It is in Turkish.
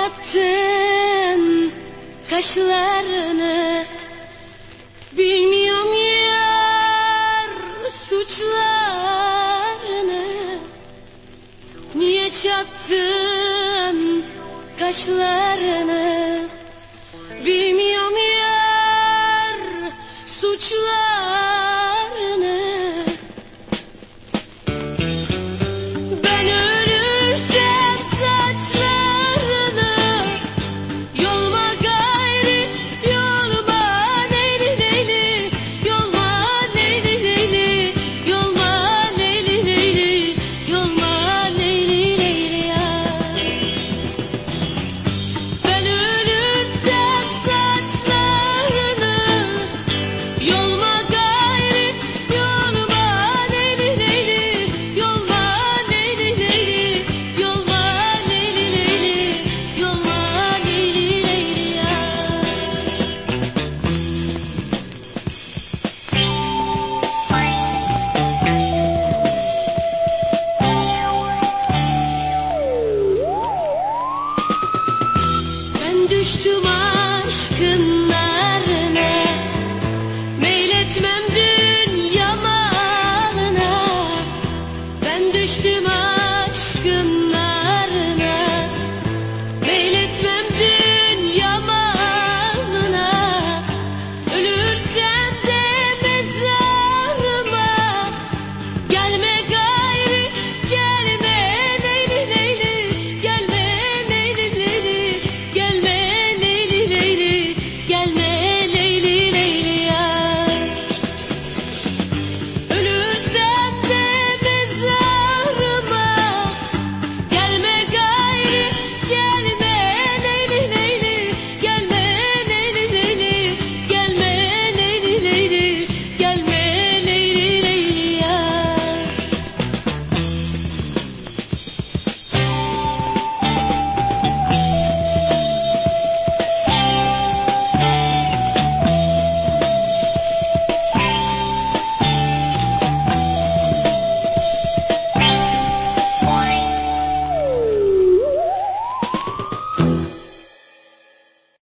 yattın kaşlarını? Bilmiyorum yar suçlarını. Niye çattın kaşlarını? Bilmiyorum Düştüm aşkın Meyletmem dünya Ben düştüm